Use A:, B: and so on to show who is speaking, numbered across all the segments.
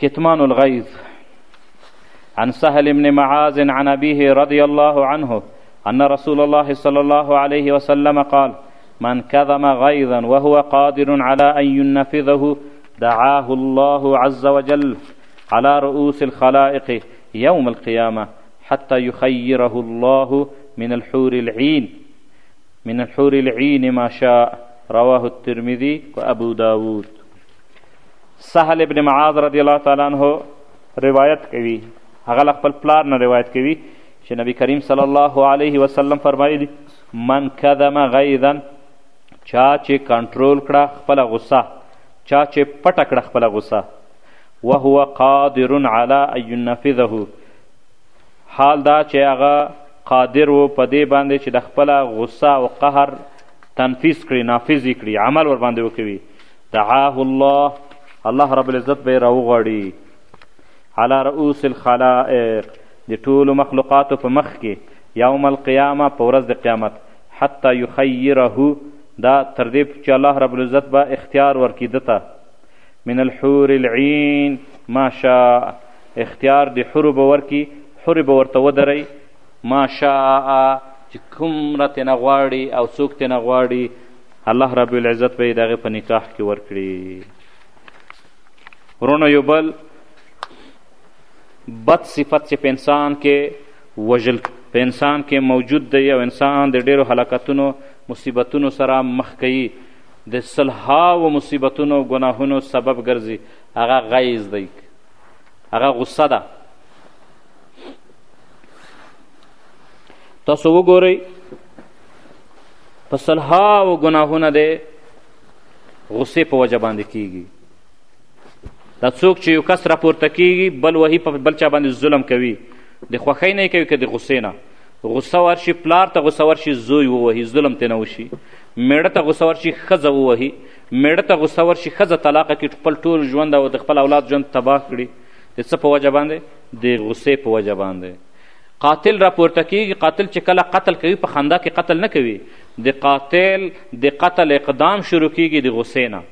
A: كتمان الغيظ عن سهل بن معاذ عن أبيه رضي الله عنه أن رسول الله صلى الله عليه وسلم قال من كظم غيظا وهو قادر على أن ينفذه دعاه الله عز وجل على رؤوس الخلائق يوم القيامة حتى يخيره الله من الحور العين من الحور العين ما شاء رواه الترمذي وأبو داود سهل ابن معاذ رضی الله تعالی عنه روایت کوي هغه له خپل پلار نه روایت کوي چې نبی کریم صلی الله علیه وسلم فرمایلی من کذم غیظا چا چې کنټرول کړه خپله غصه چا چې پټه کړه خپله غصه وهو قادر علی ان ينفذه حال دا چې هغه قادر و په دې باندې چې د خپله غصه او قهر تنفیذ کړي نافذ یې کړي عمل ورباندې وکوي دعاه الله الله رب العزت به راوغواړي على رؤوس الخلائق د ټولو مخلوقاتو په مخ کې یوم القیامه په ورځ د قیامت حتی یخیره دا تر دې چې الله رب العزت به اختیار ورکړي ده ته من الحور العین ما شاء اختیار د حورو به ورکړي حورې به ورته ودروي ما شاء چې کوم رتنه غواړي او څوک تنه غواړي الله رب العزت به یې د هغې په نکاح کې ورکړي ورونه یو بل بد صفت چې په انسان کې وژل په انسان کې موجود دی او انسان د ډیرو هلاکتونو مصیبتونو سره مخ کوي د سلهاو مصیبتونو او ګناهونو سبب ګرځي هغه غیظ دی هغه غصه ده تاسو وګورئ په سلهاو ګناهونه دی غصې په وجه باندې کیږي دا څوک چې یو کس راپورته کیږي بل وهي په بل چا باندې ظلم کوي د خوښۍ نه کوي که د غصې نه غصه ورشي پلار ته غصه ورشي زوی ووهي ظلم ترې نه وشي میړه ته غصه ورشي ښځه ووهي میړه ته غصه ورشي ښځه طلاقه کړي خپل ټول ژوند او د خپل اولاد ژوند تباه کړي د څه په وجه باندې د غصې په وجه باندې قاتل را پورته کیږي قاتل چې کله قتل کوي په خندا کې قتل نه کوي د قاتل د قتل اقدام شروع کیږي د غصې نه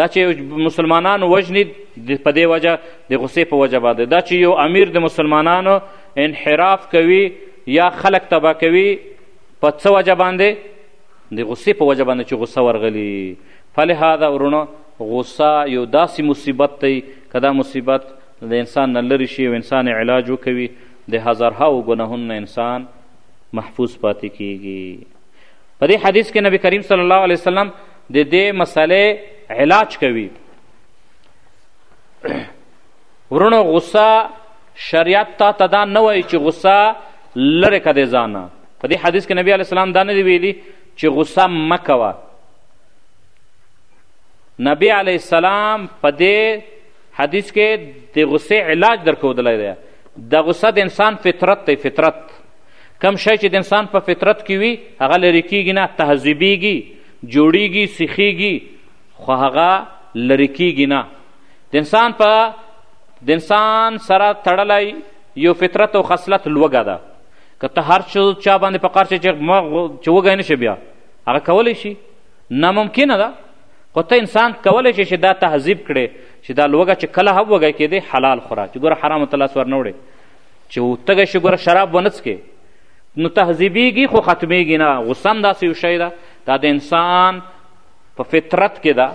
A: دا چې مسلمانان وژني په دې وجه د غصې په وجه باندې دا چې یو امیر د مسلمانانو انحراف کوي یا خلق تبا کوي په څه وجه باندې د غصې په وجه باندې چې غصه ورغلي فلهذا ورونو غصه یو داسې مصیبت دی که دا مصیبت د انسان نه لرې شي او انسان یې علاج وکوي د هزارهاو ګناهونو نه انسان محفوظ پاتې کیږي په دې حدیث کې نبی کریم صلی الله علیه وسلم د دې مسلې علاج کوي ورونو غصه شریعت تا ته دا نه وایي چې غصه لرې که د ځانه په دې حدیث کې نبی علیه السلام دا نه دی ویلي چې غصه مه کوه نبی علیه السلام په دې حدیث کې د غصې علاج درکودلی دی د غصه د انسان فطرت دی فطرت کم شی چې د انسان په فطرت کې وي هغه لرې کیږي نه تهذیبیږي جوړیږي سیخیږي خو هغه لرې کیږي نه د انسان په د انسان سره تړلی یو فطرت او خصلت لوږه ده که ته هر څه چا باندې په قار چې چې وږی نه شي بیا هغه کولی شي ناممکنه ده خو ته انسان کولی شې چې دا تهذیب کړې چې دا لوږه چې کله هم وږی کېدې حلال خوره چې ګوره حرامو ته لاس ورنه وړې چې تږی شې ګوره شراب ونه څکې نو تهذیبېږي خو ختمېږي نه غصه هم داسې یو شی ده دا د انسان په فطرت کې ده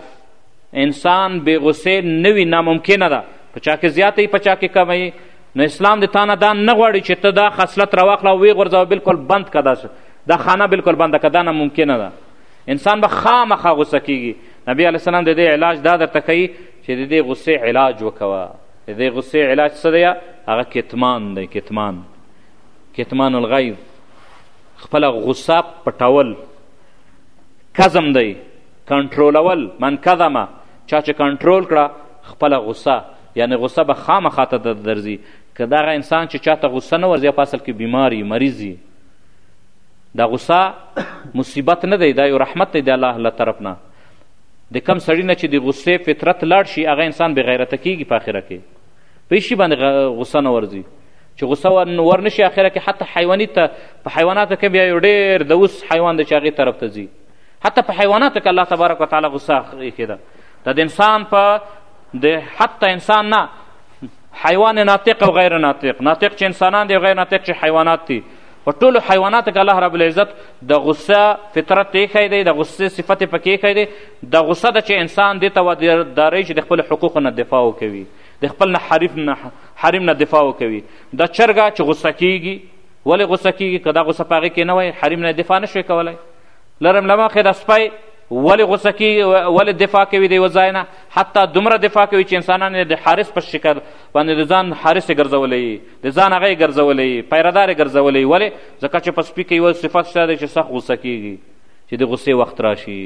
A: انسان بې غصې نه وي ناممکنه ده په چا کې زیاته وي په چا کې کمه وي نو اسلام د تانه دا نه غواړي چې ته دا خصلت راواخله او ویې غورځوه بلکل بند که دا دا خانه بلکل بنده که دا ناممکنه ده انسان به خامخا غوسه کیږي نبی علیه السلام د دې علاج دا درته کوي چې د دې غصې علاج وکوه د دې غصې علاج څه دی هغه کتمان دی کتمان کتمان الغیظ خپله غصه پټول کزم دی کنټرولول من کظمه چا چې کنټرول کړه خپله غصه یعنی غصه به خامخا ته درځي که دغه انسان چې چاته غصه نه ورځي په اصل کې بیمار مریض دا غصه مصیبت نه دی دا یو رحمت دی د الله له طرف نه د کم سړي نه چې د غصې فطرت لاړ شي هغه انسان بېغیرته کیږي په آخره کې په هیڅ شي باندې غصه نه ورځي چې غصه ور نه شي اخره کې حتی حیواني ته په حیواناتو کې بیا یو ډېر د اوس حیوان دی چې هغې طرف ته ځي حتی په حیواناتو کې الله تبارک وتعالی غصه ایښې ده دا د انسان په د حتی انسان نه حیوان ناطق او غیر ناطق ناطق چې انسانان دي او غیر ناطق چې حیوانات دي په ټولو حیواناتو کې الله رب العزت د غصه فطرت ایښی دی د غصې صفت یې پکې ایښی دی د غصه ده چې انسان دې ته وداروي چې د خپلو حقوقو نه دفاع وکوي د خپل نه حریف نه حریم نه دفاع وکوي د چرګه چې غصه کیږي ولې غصه کیږي که دا غصه په هغې کې نه وای حریم نه دفاع نه شوی کولی لرم له مخې د سپی ولې غصه کیږي ولې دفاع کوي د یوه ځای نه حتی دومره دفاع کوي چې انسانان یې د حارس په شکل باندې د ځان حارس یې ګرځولی د ځان هغه یې ګرځولی پیردار یې ګرځولی ولې ځکه چې په سپي کې یو صفت شته دی چې سخت غوسه کیږي چې د غوسې وخت راشي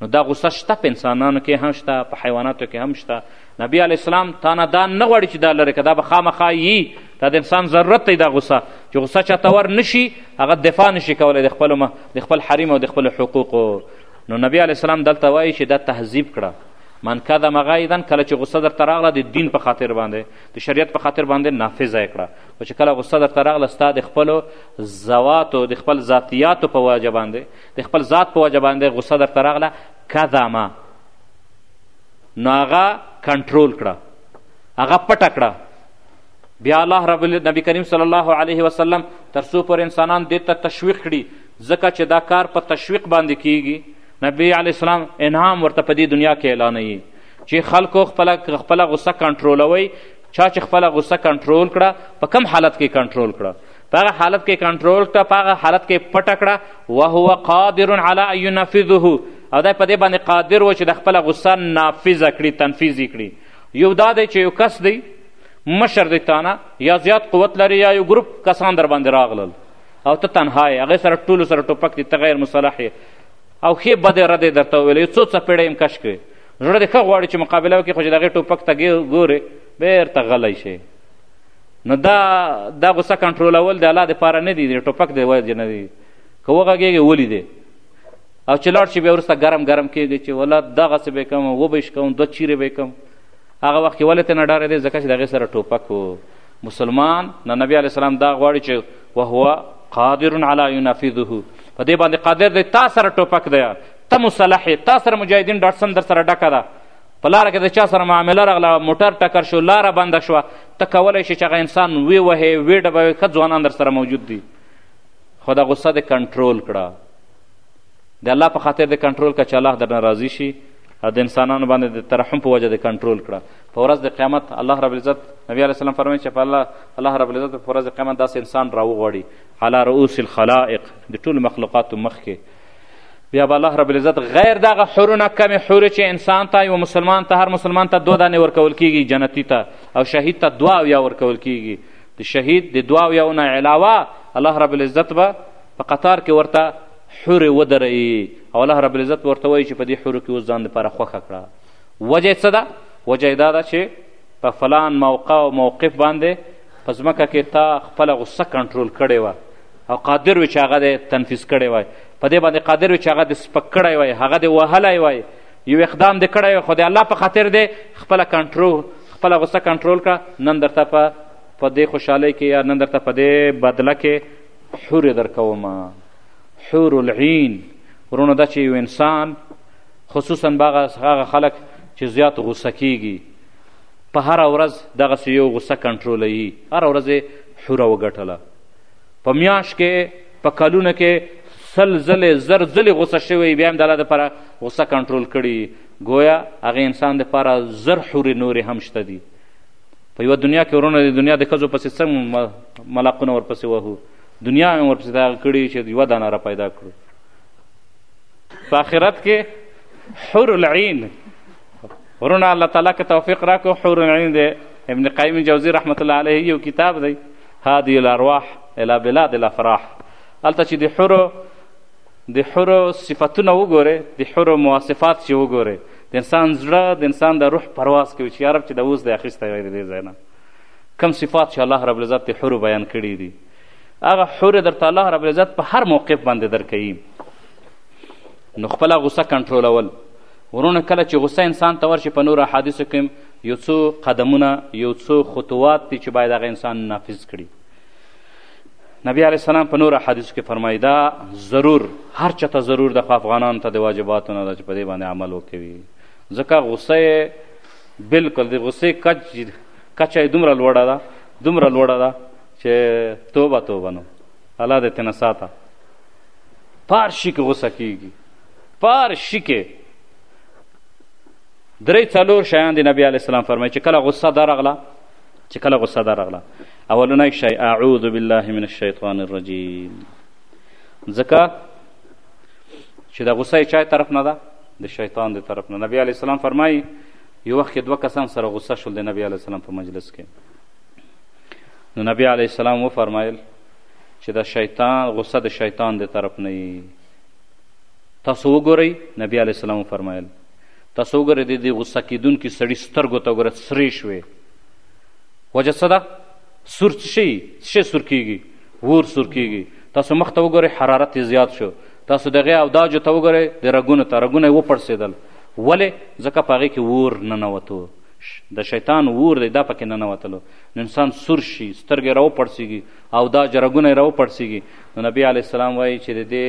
A: نو دا غوسه شته په انسانانو کې هم شته په حیواناتو کې هم شته نبی علیه السلام تا نه دا نه غواړي چې دا لرې که دا به خامخا یي دا د انسان ضرورت دی دا غوسه چې غوسه چاته ور نشي هغه دفاع نشي کولی د خپلو د خپل حریم او د خپلو حقوقو نو نبی علیه السلام دلته وایي چې دا تهذیب کړه من کذب غیظا کله چې غوسه درته راغله د دین په خاطر باندې د شریعت په خاطر باندې نافذه یې کړه خو چې کله غصه درته راغله ستا د خپلو ذواتو د خپل ذاتیاتو په وجه باندې د خپل ذات په وجه باندې غصه درته راغله کذما نو هغه کنټرول کړه هغه پټه کړه بیا الله رب نبی کریم صلی الله علیه وسلم تر څو پر انسانان دې ته تشویق کړي ځکه چې دا کار په تشویق باندې کیږي نبی علیه السلام انعام ورته په دې دنیا کې اعلانوي چې خلکو خپل خپل غصه کنټرولوي چا چې خپل غصه کنټرول کړه په کم حالت کې کنټرول کړه په هغه حالت کې کنټرول کړه په هغه حالت کې پټه کړه وهو قادر علی ان ينفذه او دا په دې باندې قادر و چې د خپل غصه نافذ کړي تنفیذ کړي یو دا دی چې یو کس دی مشر دی تانه یا زیات قوت لري یا یو ګروپ کسان در باندې راغلل او ته تنها یې هغې سره ټولو سره ټوپک دی ته غیر مصلح یې او ښې بدې ردې درته وویل یو څو څپېړې هم کش کړې زړه دې ښه غواړي چې مقابله وکړي خو چې د هغې ټوپک ته ګورې بېرته غلی شي نو دا دا غوسه کنټرولول د الله دپاره نه دي د ټوپک د وجې نه دي که وغږېږې ولي دی او چې لاړ شي بیا وروسته ګرم ګرم کېږي چې ولا دغسې به یې کوم وبه یې کوم دوه چیرې به یې کوم هغه وخت کې ولې ته نه ډارېدې ځکه چې د هغې سره ټوپک و مسلمان نه نبی علیه السلام دا غواړي چې وهو قادر علی ينفذه په دې باندې قادر دی تا سره ټوپک دی ته مسلح یې تا سره مجاهدین ډاټسن در سره ډکه ده په لاره کې د چا سره معامله راغله موټر ټکر شو لاره بنده شوه ته کولی شې چې هغه انسان ووهې وډبوې ښه ځوانان در سره موجود دي خو دا غصه دې کنټرول کړه د الله په خاطر د کنټرول که چې الله درنه راضي شي د انسانانو باندې د ترحم په وجه د کنټرول کړه په ورځ د قیامت الله رب العزت نبی علیه السلام فرمایي چې په الله الله رب العزت په ورځ د قیامت داسې انسان راوغواړي علی رؤوس الخلائق د ټولو مخلوقاتو مخکې بیا به الله رب العزت غیر دغه حورونه کمې حورې چې انسان ته یو مسلمان ته هر مسلمان ته دوه دانې ورکول کیږي جنتي ته او شهید ته دوه اویا ورکول کیږي د شهید د دوه اویاو نه علاوه الله رب العزت به په قطار کې ورته حورې ودروي او الله رب العزت به ورته وایي چې په دې حورو کې اوس ځان دپاره خوښه کړه وجه یې څه ده وجه یې دا ده چې په فلان موقع او موقف باندې په ځمکه کې تا خپله غصه کنټرول کړې وه او قادر وي چې هغه دی تنفیز کړی وای په دې باندې قادر وي چې هغه دی سپک کړی وای هغه دی وهلی وای یو اقدام دی کړی وای خو د الله په خاطر دی خپله کنټرول خپله غصه کنټرول کړه نن درته په په دې خوشحالۍ کې یا نن درته په دې بدله کې حورې درکوم حور العین ورونو دا چې یو انسان خصوصا باغه هغه خلک چې زیات غوسه کیږي په هره ورځ دغسې یو غوسه کنټرولوي هره ورځ یې حوره وګټله په میاشت کې په کلونه کې سل ځلې زر ځلې غوسه شوی بیا هم د الله دپاره غوسه کنټرول کړي ګویا هغه انسان دپاره زر حورې نورې هم شته دي په یوه دنیا کې ورونه د دنیا د ښځو پسې څنګه ملاقونه ورپسې وهو دنیا مې ورپسې دا کړي چې یوه دانه را پیدا کړو په آخرت کې حور العین ورونه الله تعالی که توفیق راکړو حور العین دی ابن قیم جوزی رحمت الله علیه یو کتاب دی هادی الارواح الی بلاد الافراح هلته چې د حورو د حورو صفتونه وګورئ د حورو مواصفات چې وګورئ د انسان زړه د انسان د روح پرواز کوي چې یارب چې د اوس دی اخیستی دی د دې ځای نه کم صفات چې الله رب العزت د حورو بیان کړي دي هغه حورې درته الله رب العزت په هر موقف باندې درکوي نو خپله غوسه کنټرولول ورونه کله چې غوسه انسان ته ورشي په نورو احادیثو کې یو څو قدمونه یو څو خطوات دي چې باید هغه انسان نافذ کړي نبی علیه السلام په نور حدیث کې فرمایي دا ضرور هر چا ته ضرور د افغانانو ته د واجباتو نه ده چې په دې باندې عمل وکوي ځکه غصه یې بلکل د غصې کچ کچه یې دومره لوړه ده دومره لوړه ده چې توبه توبه نو الله دې تنه ساته پار شي کې غصه کیږي پار شي کې درې څلور شیان د نبی علیه السلام فرمایي چې کله غصه درغله چې کله غصه درغله اولنی شی اعوذ بالله من الشیطان الرجیم ځکه چې د غصه چای طرف نه ده د شیطان د طرف نه نبی علیه السلام فرمایي یو وخت کې دوه کسان سره غصه شول د نبی علیه السلام په مجلس کې نو نبی علیه السلام وفرمایل چې د شیطان غصه د شیطان د طرف نه یي تاسو وګورئ نبی علیه السلام وفرمایل تاسو وګورئ د دې غصه کېدونکي سړي سترګو ته وګوره سرې شوې وجه څه ده سور څه شي څه شي سور کیږي ور سور کیږي تاسو مخ ته وګورئ حرارت یې زیات شو تاسو دغه او دا جو ته وګورئ د رګونو ته رګونه یې وپړسېدل ولې ځکه په هغې کې ور ننوتو د شیطان ور دی دا پکې ننوتلو نو انسان سور شي سترګې راوپړسېږي او دا جرګونه یې راوپړسېږي نو نبی علیه السلام وایي چې د دې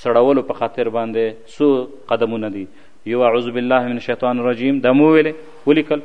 A: سړولو په خاطر باندې څو قدمونه دي یو اعوذ بالله من الشیطان الرجیم دا مو ویلې ولیکل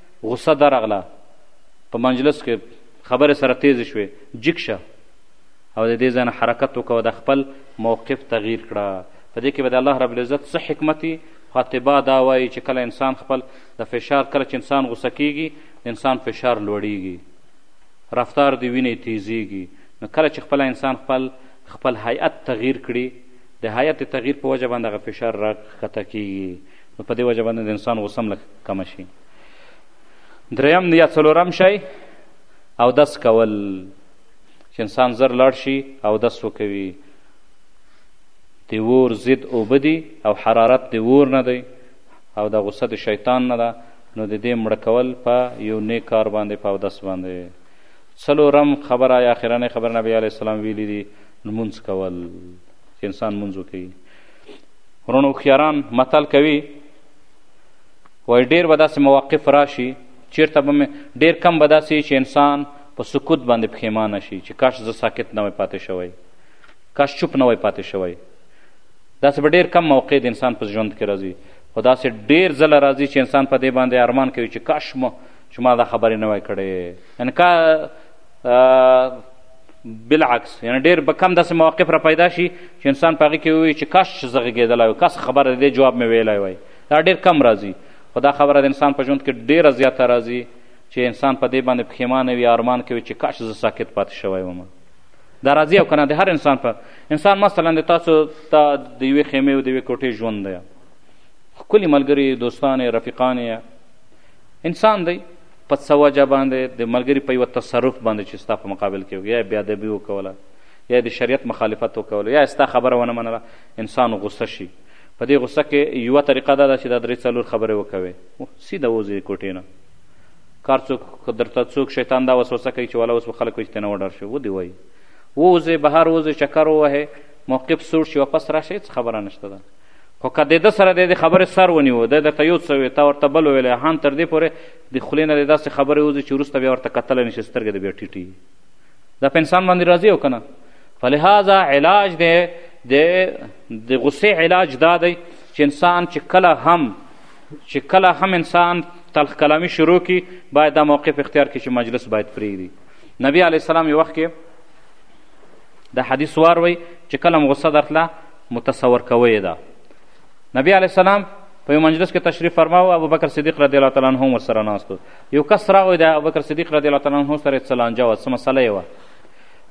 A: غصه درغله په مجلس کې خبرې سره تیزې شوې جیک شه او د دې ځای نه حرکت وکوه د خپل موقف تغییر کړه په دې کې به د الله رب العزت څه حکمت وي خو اطبا دا وایي چې کله انسان خپل د فشار کله چې انسان غوسه کیږي د انسان فشار لوړیږي رفتار د وینې تیزیږي نو کله چې خپل انسان خپل خپل هیئت تغییر کړي د هیئت تغییر په وجه باندې هغه فشار راښکته کیږي نو په دې وجه باندې د انسان غوسه هم لږ کمه شي دریم یا څلورم شی اودس کول چې انسان زر لاړ شي اودس وکوي د ور ضد اوبه دي او حرارت د ور نه دی او د غوسه د شیطان نه ده نو د دې مړه کول په یو نیک کار باندې په اودس باندې څلورم خبره یا اخرنۍ خبره نبی علیه السلام ویلي دي لمونځ کول چې انسان لمونځ وکوي ورونو هوښیاران متل کوي وایي ډېر به داسې مواقف راشي چیرته به مې ډېر کم به داسې چې انسان په سکوت باندې پښیمانه شي چې کاش زه ساکت نه وای پاتې شوی کاش چوپ نه وای پاتې شوی داسې به ډېر کم موقع د انسان په ژوند کې راځي خو داسې ډېر ځله راځي چې انسان په دې باندې ارمان کوي چې کاش مو چې ما دا خبرې نه وای کړې یعنې کا بالعکس یعنی ډیر به کم داسې مواقف را پیدا شي چې انسان په هغې کې ووایي چې کاش چې زه غږېدلی وای کاش خبره د دې جواب مې ویلی وای دا ډیر کم راځي خو دا خبره د انسان په ژوند کې ډیره زیاته راځي چې انسان په دې باندې پښیمانه وي ارمان کوي چې کاش زه ساکت پاتې شوی وم دا راځي او که نه د هر انسان په انسان مثلا د تاسو ته د یوې خیمې او د یوې کوټې ژوند دی ښکلي ملګري دوستان رفیقان انسان دی په څه وجه باندې د ملګري په یوه تصرف باندې چې ستا په مقابل کې وکړي یا بې ادبي وکوله یا د شریعت مخالفت وکوله یا ستا خبره ونه منله انسان غوسه شي په دې غوسه کې یوه طریقه دا ده چې دا درې څلور خبرې وکوي سیده وځي کوټې نه کار څوک درته څوک شیطان دا وسوسه کوي چې والا اوس به خلک وایي چې تېنه وډار شي ودې وایي ووځې بهر ووځې چکر ووهې موقف سوړ شي واپس راشي هېڅ خبره نشته ده خو که د ده سره د دې خبرې سر ونیو دی درته یو څه وي تا ورته بل ویلی هان تر دې پورې د خولې نه د داسې خبرې وځي چې وروسته بیا ورته کتلی نشي سترګې د بیا ټیټي دا په انسان باندې راځي او که نه فلهذا علاج دی د د غصې علاج دا دی چې انسان چې کله هم چې کله هم انسان تلخ کلامی شروع کی باید دا موقف اختیار کړي چې مجلس باید پرېږدي نبی علیه السلام یو وخت کې د حدیث واروي چې کله هم غصه درتله متصور کوی دا نبی علیه السلام په یو مجلس کې تشریف فرماو ابو بکر صدیق رضی الله تعالی عنه ور سره ناست یو کس راغی د ابو بکر صدیق رضی الله تعالی عنه سره څه لانجه وه څه مسله یې وه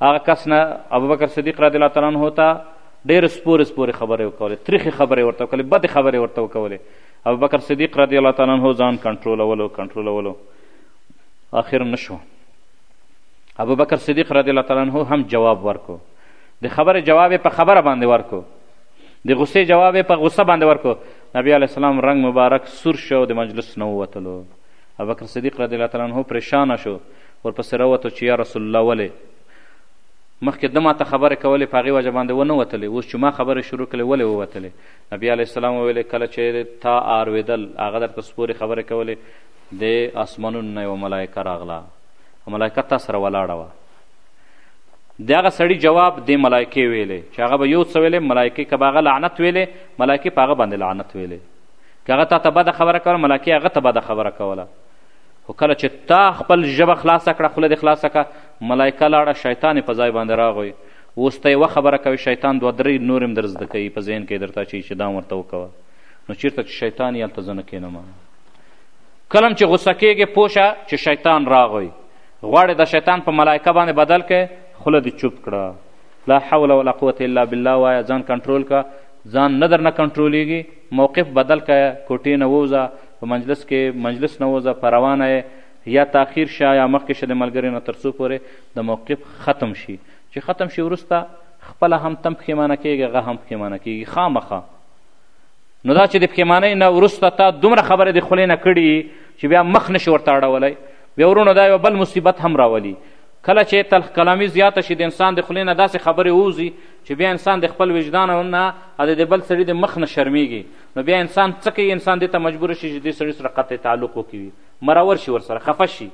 A: هغه کس نه ابو بکر صدیق رضی الله تعالی عنه ته ډېرې سپورې سپورې خبرې وکولې تریخې خبرې ورته وکولې بدې خبرې ورته وکولې ابو بکر صدیق رضی الله تعالی عنه ځان کنټرولولو کنټرولولو آخر نشو ابو بکر صدیق رضی الله تعالی عنه هم جواب ورکو د خبرې جواب یې په خبره باندې ورکو د غصې جواب یې په غصه باندې ورکو نبی علیه السلام رنګ مبارک سور شو او د مجلس نه ووتلو ابوبکر صدیق رضی الله تعالی عنه پریشانه شو ورپسې راووتو چې یا رسول الله ولې مخکې ده ماته خبرې کولې په هغې وجه باندې ونه وتلې اوس چې ما خبرې شروع کړې ولې ووتلې نبي علیه السلام وویلې کله چې تا آروېدل هغه درته سپورې خبرې کولې د آسمانونو نه یوه ملایکه راغله ملایکه تا سره ولاړه وه د هغه سړي جواب د ملایکې ویلې چې هغه به یو څه ویلې ملایکې که به هغه لعنت ویلې ملایکې په هغه باندې لعنت ویلې که هغه تا ته بده خبره کوله ملایکې هغه ته بده خبره کوله خو کله چې تا خپل ژبه خلاصه کړه خوله دې خلاصه کړه ملایکه لاړه شیطان په ځای باندې راغی اوس ته یوه خبره کوي شیطان دوه درې نور هم در زده کوي په ذهن کې درته چې چې دا ورته وکوه نو چیرته چې شیطان یې هلته زه نه کښېنم کله هم چې غوسه کېږې پوه چې شیطان راغی غواړې د شیطان په ملایکه باندې بدل کې خوله دې چوپ کړه لا حول ولا قوت الا بالله وایه ځان کنټرول که ځان نه درنه کنټرولېږي موقف بدل که کوټې نه ووځه په مجلس کې مجلس نه ووځه په روانه یې یا تاخیر شه یا مخکې شه د ملګري نه تر څو پورې د موقف ختم شي چې ختم شي وروسته خپله هم تم پښیمانه کېږي هغه هم پښیمانه کېږي خامخا نو دا چې د پښیمانۍ نه وروسته تا دومره خبرې د خولې نه کړي چې بیا مخ نشي ورته اړولی بیا ورونو دا یو بل مصیبت هم راولي کله چې تلخ کلامي زیاته شي د انسان د خولې نه داسې خبرې ووځي چې بیا انسان د خپل وجدان نه او د بل سړي د مخ نه شرمیږي نو بیا انسان څه کوي انسان دې ته مجبور شي چې دې سړي سره قطع تعلق وکوي مرور شي ورسره خفه شي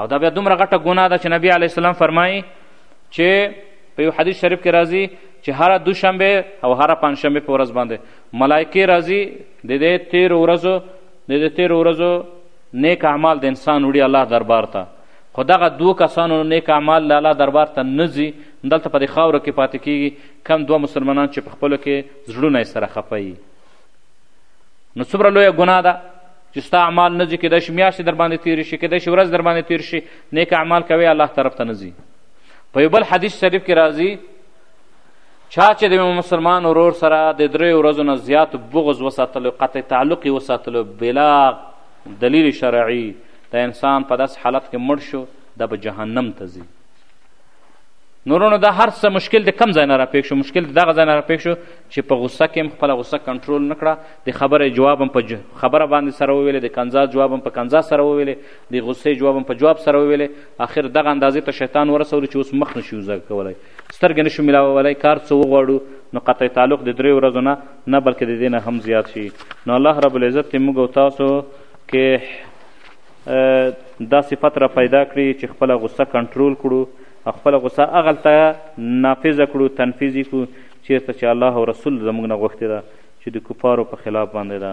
A: او دا بیا دومره غټه ګناه ده چې نبی علیه السلام فرمایي چې په یو حدیث شریف کې راځي چې هره دوشنبه او هره پنجشنبه په ورځ باندې ملایکې راځي د دې تېرو ورځو د دې تېرو ورځو نیک اعمال د انسان وړي الله دربار ته خو دغه دوو کسانو نیک اعمال د الله دربار ته نه ځي دلته په دې خاورو کې پاتې کیږي کم دوه مسلمانان چې په خپلو کې زړونه یې سره خفه وي نو څومره لویه ګناه ده چې ستا اعمال نه ځي کېدای شي میاشتې در باندې تېرې شي کېدای شي ورځ در باندې تېر شي نیک اعمال کوې الله طرف ته نه ځي په یو بل حدیث شریف کې راځي چا چې د یو مسلمان ورور سره د درې ورځو نه زیات بغض وساتلو قطع تعلق یې وساتلو بلا دلیل شرعي د انسان په داسې حالت کې مړ شو دا به جهنم ته ځي نورونو دا هر څه مشکل د کم ځای نه راپېښ شو مشکل د دغه ځای نه راپېښ شو چې په غوسه کې هم خپله غوسه کنټرول نه کړه د خبرې جواب هم په خبره باندې سره وویلې د کنځا جواب هم په کنځا سره وویلې د غوسې جواب هم په جواب سره وویلې آخر دغه اندازې ته شیطان ورسولو چې اوس مخ نشي وزه کولی سترګې نشو ملاوولای کار څه وغواړو نو قطع تعلق د درې ورځو نه نه بلکې د دې نه هم زیات شي نو الله رب العزت دې موږ او تاسو کې دا صفت را پیدا کړي چې خپله غصه کنټرول کړو او خپله غصه هغلته نافظه کړو تنفیذ یې کړو چېرته چې الله او رسول زموږ نه غوښتې ده چې د کفارو په خلاف باندې ده